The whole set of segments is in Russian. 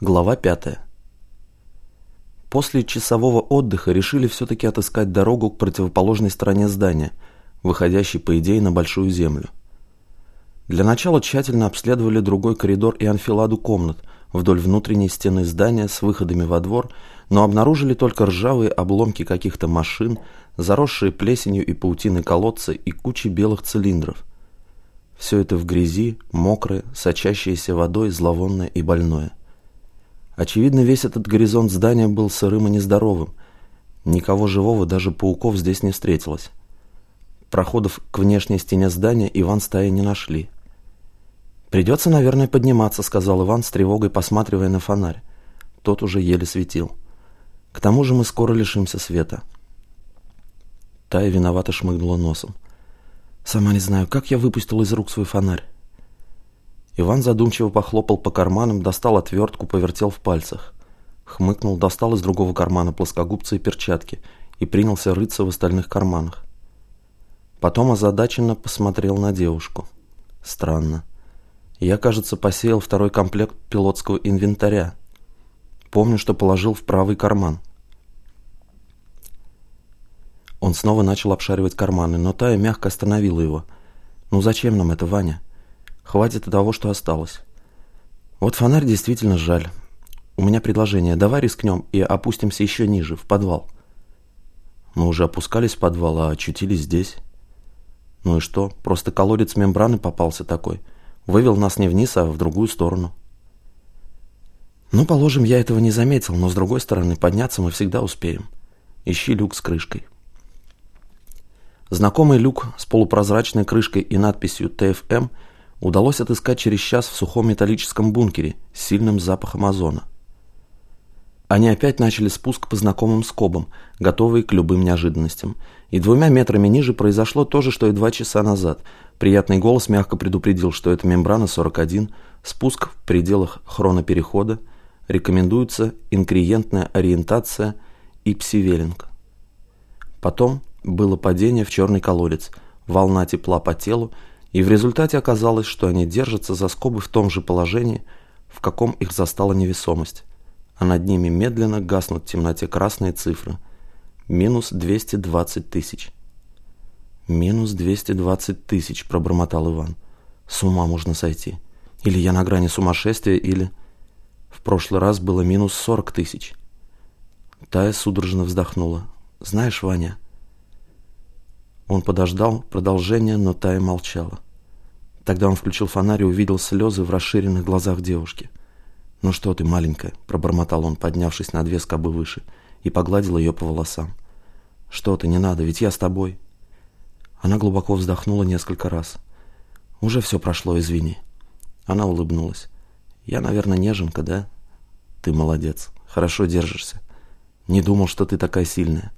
Глава 5. После часового отдыха решили все-таки отыскать дорогу к противоположной стороне здания, выходящей, по идее, на Большую Землю. Для начала тщательно обследовали другой коридор и анфиладу комнат вдоль внутренней стены здания с выходами во двор, но обнаружили только ржавые обломки каких-то машин, заросшие плесенью и паутиной колодцы и кучи белых цилиндров. Все это в грязи, мокрое, сочащееся водой, зловонное и больное. Очевидно, весь этот горизонт здания был сырым и нездоровым. Никого живого, даже пауков, здесь не встретилось. Проходов к внешней стене здания Иван стаи не нашли. «Придется, наверное, подниматься», — сказал Иван с тревогой, посматривая на фонарь. Тот уже еле светил. «К тому же мы скоро лишимся света». Тая виновато шмыгнула носом. «Сама не знаю, как я выпустил из рук свой фонарь. Иван задумчиво похлопал по карманам, достал отвертку, повертел в пальцах. Хмыкнул, достал из другого кармана плоскогубцы и перчатки и принялся рыться в остальных карманах. Потом озадаченно посмотрел на девушку. Странно. Я, кажется, посеял второй комплект пилотского инвентаря. Помню, что положил в правый карман. Он снова начал обшаривать карманы, но Тая мягко остановила его. «Ну зачем нам это, Ваня?» Хватит и того, что осталось. Вот фонарь действительно жаль. У меня предложение. Давай рискнем и опустимся еще ниже, в подвал. Мы уже опускались в подвал, а очутились здесь. Ну и что? Просто колодец мембраны попался такой. Вывел нас не вниз, а в другую сторону. Ну, положим, я этого не заметил, но с другой стороны, подняться мы всегда успеем. Ищи люк с крышкой. Знакомый люк с полупрозрачной крышкой и надписью «ТФМ» удалось отыскать через час в сухом металлическом бункере с сильным запахом озона. Они опять начали спуск по знакомым скобам, готовые к любым неожиданностям. И двумя метрами ниже произошло то же, что и два часа назад. Приятный голос мягко предупредил, что это мембрана 41, спуск в пределах хроноперехода, рекомендуется инкриентная ориентация и псивелинг. Потом было падение в черный колодец, волна тепла по телу и в результате оказалось, что они держатся за скобы в том же положении, в каком их застала невесомость, а над ними медленно гаснут в темноте красные цифры. Минус 220 тысяч. «Минус 220 тысяч», — пробормотал Иван. «С ума можно сойти. Или я на грани сумасшествия, или...» В прошлый раз было минус 40 тысяч. Тая судорожно вздохнула. «Знаешь, Ваня, он подождал продолжения, но Тая молчала. Тогда он включил фонарь и увидел слезы в расширенных глазах девушки. «Ну что ты, маленькая?» – пробормотал он, поднявшись на две скобы выше, и погладил ее по волосам. «Что ты, не надо, ведь я с тобой». Она глубоко вздохнула несколько раз. «Уже все прошло, извини». Она улыбнулась. «Я, наверное, неженка, да?» «Ты молодец, хорошо держишься. Не думал, что ты такая сильная».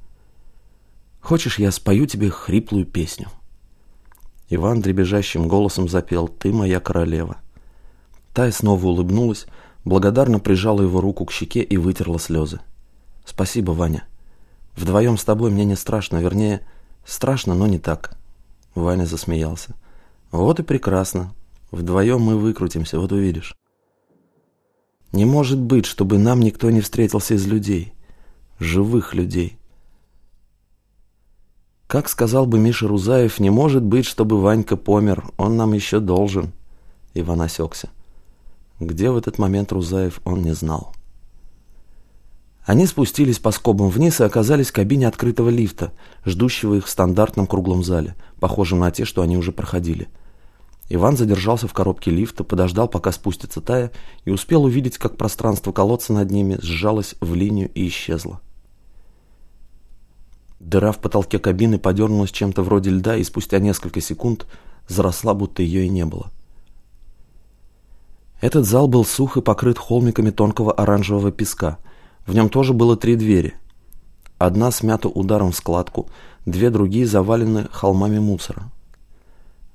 Хочешь, я спою тебе хриплую песню?» Иван дребезжащим голосом запел «Ты моя королева». Тая снова улыбнулась, благодарно прижала его руку к щеке и вытерла слезы. «Спасибо, Ваня. Вдвоем с тобой мне не страшно, вернее, страшно, но не так». Ваня засмеялся. «Вот и прекрасно. Вдвоем мы выкрутимся, вот увидишь». «Не может быть, чтобы нам никто не встретился из людей. Живых людей». Как сказал бы Миша Рузаев, не может быть, чтобы Ванька помер, он нам еще должен. Иван осекся. Где в этот момент Рузаев, он не знал. Они спустились по скобам вниз и оказались в кабине открытого лифта, ждущего их в стандартном круглом зале, похожем на те, что они уже проходили. Иван задержался в коробке лифта, подождал, пока спустится Тая, и успел увидеть, как пространство колодца над ними сжалось в линию и исчезло. Дыра в потолке кабины подернулась чем-то вроде льда и спустя несколько секунд заросла, будто ее и не было. Этот зал был сух и покрыт холмиками тонкого оранжевого песка. В нем тоже было три двери. Одна смята ударом в складку, две другие завалены холмами мусора.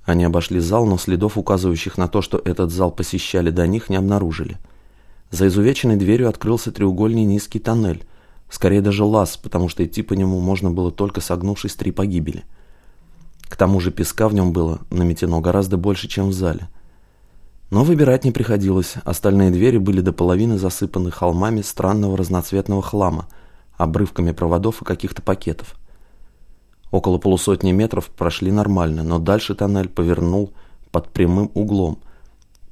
Они обошли зал, но следов, указывающих на то, что этот зал посещали до них, не обнаружили. За изувеченной дверью открылся треугольный низкий тоннель – Скорее даже лаз, потому что идти по нему можно было только согнувшись три погибели. К тому же песка в нем было наметено гораздо больше, чем в зале. Но выбирать не приходилось, остальные двери были до половины засыпаны холмами странного разноцветного хлама, обрывками проводов и каких-то пакетов. Около полусотни метров прошли нормально, но дальше тоннель повернул под прямым углом.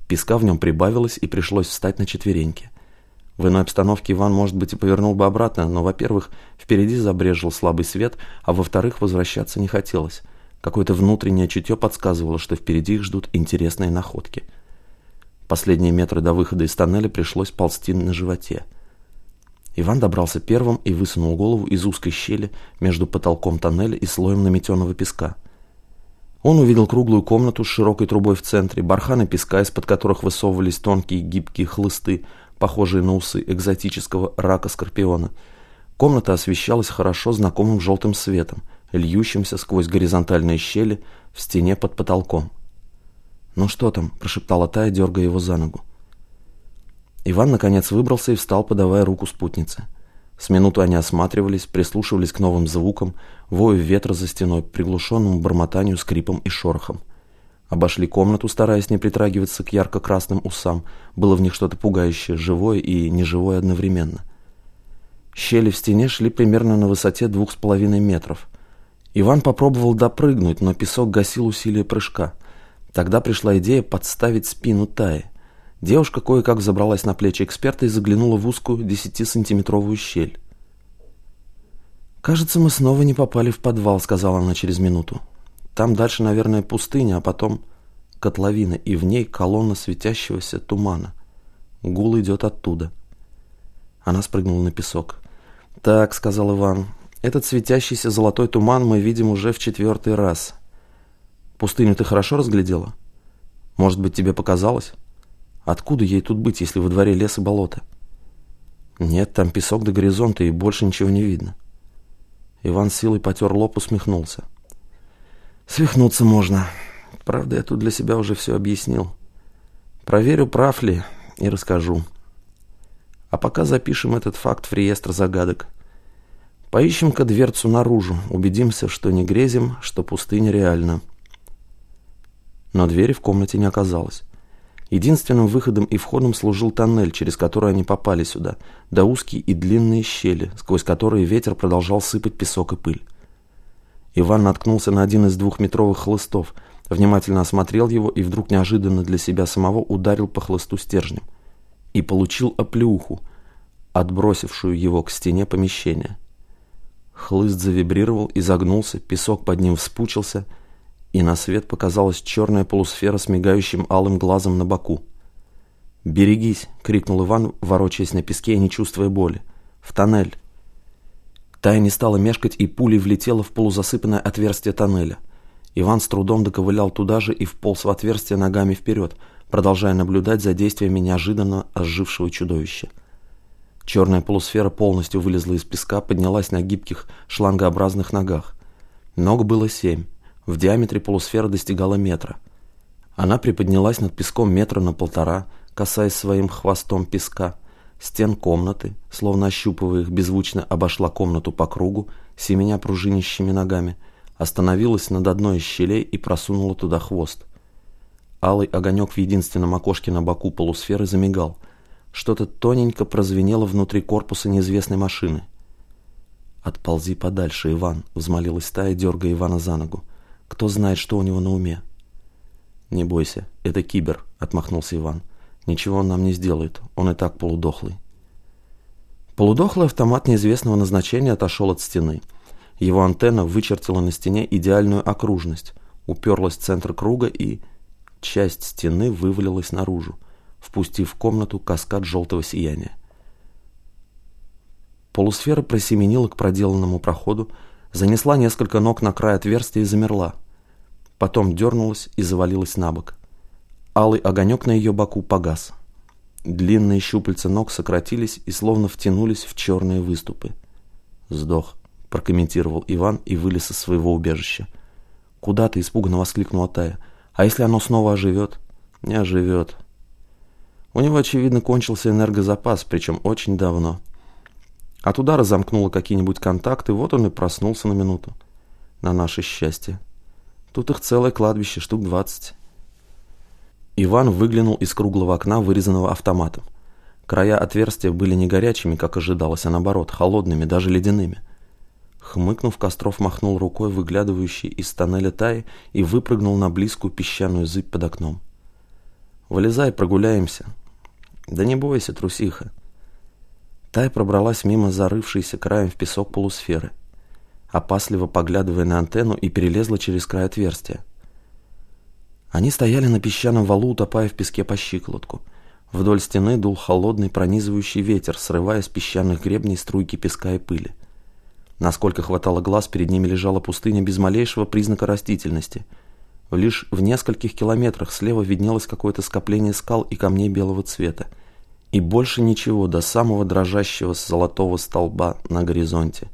Песка в нем прибавилось и пришлось встать на четвереньки. В иной обстановке Иван, может быть, и повернул бы обратно, но, во-первых, впереди забрежил слабый свет, а во-вторых, возвращаться не хотелось. Какое-то внутреннее чутье подсказывало, что впереди их ждут интересные находки – Последние метры до выхода из тоннеля пришлось ползти на животе. Иван добрался первым и высунул голову из узкой щели между потолком тоннеля и слоем наметенного песка. Он увидел круглую комнату с широкой трубой в центре, барханы песка, из-под которых высовывались тонкие гибкие хлысты, похожие на усы экзотического рака-скорпиона. Комната освещалась хорошо знакомым желтым светом, льющимся сквозь горизонтальные щели в стене под потолком. «Ну что там?» – прошептала Тая, дергая его за ногу. Иван, наконец, выбрался и встал, подавая руку спутнице. С минуту они осматривались, прислушивались к новым звукам, вою ветра за стеной, приглушенному бормотанию, скрипом и шорохом. Обошли комнату, стараясь не притрагиваться к ярко-красным усам. Было в них что-то пугающее, живое и неживое одновременно. Щели в стене шли примерно на высоте двух с половиной метров. Иван попробовал допрыгнуть, но песок гасил усилие прыжка – Тогда пришла идея подставить спину Таи. Девушка кое-как забралась на плечи эксперта и заглянула в узкую 10-сантиметровую щель. «Кажется, мы снова не попали в подвал», — сказала она через минуту. «Там дальше, наверное, пустыня, а потом котловина, и в ней колонна светящегося тумана. Гул идет оттуда». Она спрыгнула на песок. «Так», — сказал Иван, — «этот светящийся золотой туман мы видим уже в четвертый раз. Пустыню ты хорошо разглядела? Может быть, тебе показалось? Откуда ей тут быть, если во дворе лес и болото? Нет, там песок до горизонта, и больше ничего не видно. Иван силой потер лоб, усмехнулся. Свихнуться можно. Правда, я тут для себя уже все объяснил. Проверю, прав ли, и расскажу. А пока запишем этот факт в реестр загадок. Поищем-ка дверцу наружу, убедимся, что не грезим, что пустыня реальна но двери в комнате не оказалось. Единственным выходом и входом служил тоннель, через который они попали сюда, да узкие и длинные щели, сквозь которые ветер продолжал сыпать песок и пыль. Иван наткнулся на один из двухметровых хлыстов, внимательно осмотрел его и вдруг неожиданно для себя самого ударил по хлысту стержнем. И получил оплеуху, отбросившую его к стене помещения. Хлыст завибрировал, изогнулся, песок под ним вспучился — и на свет показалась черная полусфера с мигающим алым глазом на боку. «Берегись!» — крикнул Иван, ворочаясь на песке и не чувствуя боли. «В тоннель!» Тая не стала мешкать и пулей влетела в полузасыпанное отверстие тоннеля. Иван с трудом доковылял туда же и вполз в отверстие ногами вперед, продолжая наблюдать за действиями неожиданно ожившего чудовища. Черная полусфера полностью вылезла из песка, поднялась на гибких шлангообразных ногах. Ног было семь. В диаметре полусфера достигала метра. Она приподнялась над песком метра на полтора, касаясь своим хвостом песка. Стен комнаты, словно ощупывая их, беззвучно обошла комнату по кругу, семеня пружинищими ногами, остановилась над одной из щелей и просунула туда хвост. Алый огонек в единственном окошке на боку полусферы замигал. Что-то тоненько прозвенело внутри корпуса неизвестной машины. «Отползи подальше, Иван», — взмолилась стая, дергая Ивана за ногу. Кто знает, что у него на уме? Не бойся, это кибер, отмахнулся Иван. Ничего он нам не сделает, он и так полудохлый. Полудохлый автомат неизвестного назначения отошел от стены. Его антенна вычертила на стене идеальную окружность, уперлась в центр круга и... Часть стены вывалилась наружу, впустив в комнату каскад желтого сияния. Полусфера просеменила к проделанному проходу, занесла несколько ног на край отверстия и замерла. Потом дернулась и завалилась на бок. Алый огонек на ее боку погас. Длинные щупальца ног сократились и словно втянулись в черные выступы. «Сдох», — прокомментировал Иван и вылез из своего убежища. «Куда ты?» — испуганно воскликнула Тая. «А если оно снова оживет?» «Не оживет». У него, очевидно, кончился энергозапас, причем очень давно. От удара замкнуло какие-нибудь контакты, вот он и проснулся на минуту. На наше счастье. Тут их целое кладбище, штук двадцать. Иван выглянул из круглого окна, вырезанного автоматом. Края отверстия были не горячими, как ожидалось, а наоборот, холодными, даже ледяными. Хмыкнув, Костров махнул рукой, выглядывающий из тоннеля Таи, и выпрыгнул на близкую песчаную зыбь под окном. «Вылезай, прогуляемся». «Да не бойся, трусиха». Тай пробралась мимо зарывшейся краем в песок полусферы, опасливо поглядывая на антенну и перелезла через край отверстия. Они стояли на песчаном валу, утопая в песке по щиколотку. Вдоль стены дул холодный пронизывающий ветер, срывая с песчаных гребней струйки песка и пыли. Насколько хватало глаз, перед ними лежала пустыня без малейшего признака растительности. Лишь в нескольких километрах слева виднелось какое-то скопление скал и камней белого цвета. И больше ничего до самого дрожащего золотого столба на горизонте,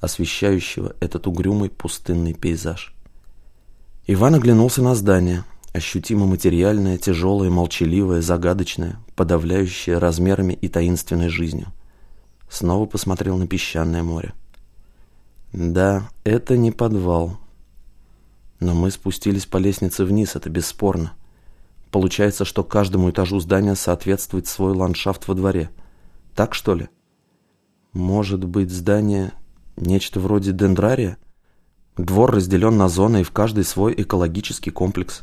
освещающего этот угрюмый пустынный пейзаж. Иван оглянулся на здание, ощутимо материальное, тяжелое, молчаливое, загадочное, подавляющее размерами и таинственной жизнью. Снова посмотрел на песчаное море. Да, это не подвал. Но мы спустились по лестнице вниз, это бесспорно. Получается, что каждому этажу здания соответствует свой ландшафт во дворе. Так что ли? Может быть, здание нечто вроде дендрария? Двор разделен на зоны, и в каждой свой экологический комплекс.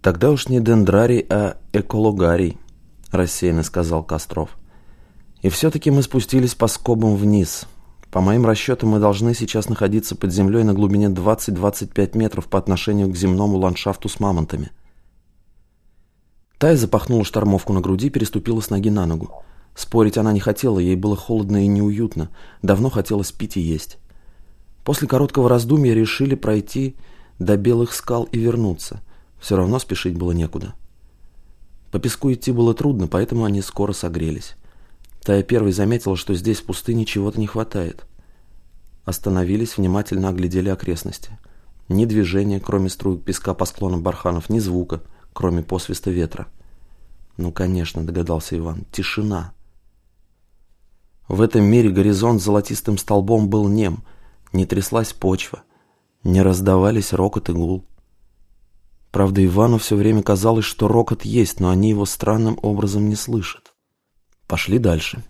«Тогда уж не дендрарий, а экологарий», – рассеянно сказал Костров. «И все-таки мы спустились по скобам вниз. По моим расчетам, мы должны сейчас находиться под землей на глубине 20-25 метров по отношению к земному ландшафту с мамонтами». Тай запахнула штормовку на груди и переступила с ноги на ногу. Спорить она не хотела, ей было холодно и неуютно. Давно хотелось пить и есть. После короткого раздумья решили пройти до белых скал и вернуться. Все равно спешить было некуда. По песку идти было трудно, поэтому они скоро согрелись. Тая первой заметила, что здесь в пустыне чего-то не хватает. Остановились, внимательно оглядели окрестности. Ни движения, кроме струек песка по склонам барханов, ни звука, кроме посвиста ветра. Ну, конечно, догадался Иван, тишина. В этом мире горизонт золотистым столбом был нем – не тряслась почва, не раздавались рокот и гул. Правда, Ивану все время казалось, что рокот есть, но они его странным образом не слышат. Пошли дальше.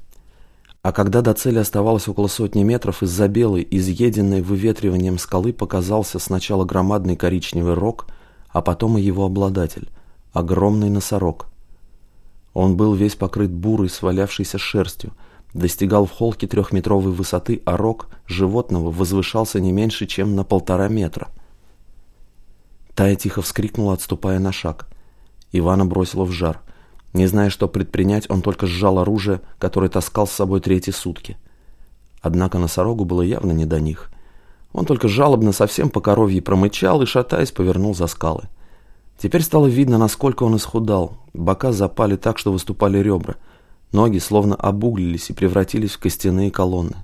А когда до цели оставалось около сотни метров, из-за белой, изъеденной выветриванием скалы показался сначала громадный коричневый рог, а потом и его обладатель – огромный носорог. Он был весь покрыт бурой, свалявшейся шерстью – достигал в холке трехметровой высоты, а рог животного возвышался не меньше, чем на полтора метра. Тая тихо вскрикнула, отступая на шаг. Ивана бросила в жар. Не зная, что предпринять, он только сжал оружие, которое таскал с собой третьи сутки. Однако носорогу было явно не до них. Он только жалобно совсем по коровье промычал и, шатаясь, повернул за скалы. Теперь стало видно, насколько он исхудал. Бока запали так, что выступали ребра – Ноги словно обуглились и превратились в костяные колонны.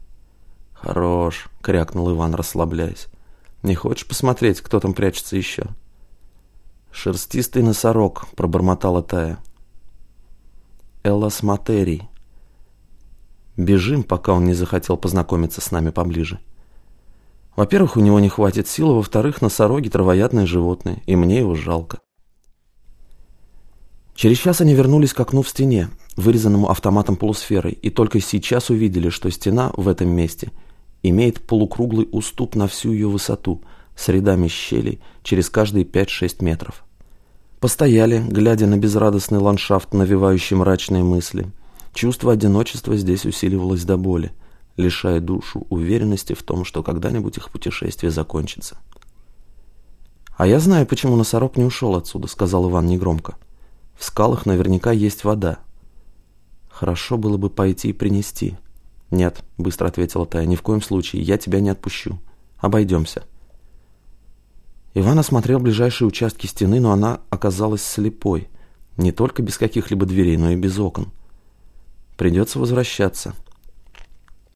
«Хорош», — крякнул Иван, расслабляясь. «Не хочешь посмотреть, кто там прячется еще?» «Шерстистый носорог», — пробормотала Тая. «Эллас Материй». «Бежим, пока он не захотел познакомиться с нами поближе». Во-первых, у него не хватит сил, а во-вторых, носороги – травоядные животные, и мне его жалко. Через час они вернулись к окну в стене, вырезанному автоматом полусферой, и только сейчас увидели, что стена в этом месте имеет полукруглый уступ на всю ее высоту, с рядами щелей через каждые 5-6 метров. Постояли, глядя на безрадостный ландшафт, навевающий мрачные мысли. Чувство одиночества здесь усиливалось до боли, лишая душу уверенности в том, что когда-нибудь их путешествие закончится. «А я знаю, почему носорог не ушел отсюда», — сказал Иван негромко. В скалах наверняка есть вода. Хорошо было бы пойти и принести. Нет, быстро ответила Тая, ни в коем случае, я тебя не отпущу. Обойдемся. Иван осмотрел ближайшие участки стены, но она оказалась слепой. Не только без каких-либо дверей, но и без окон. Придется возвращаться.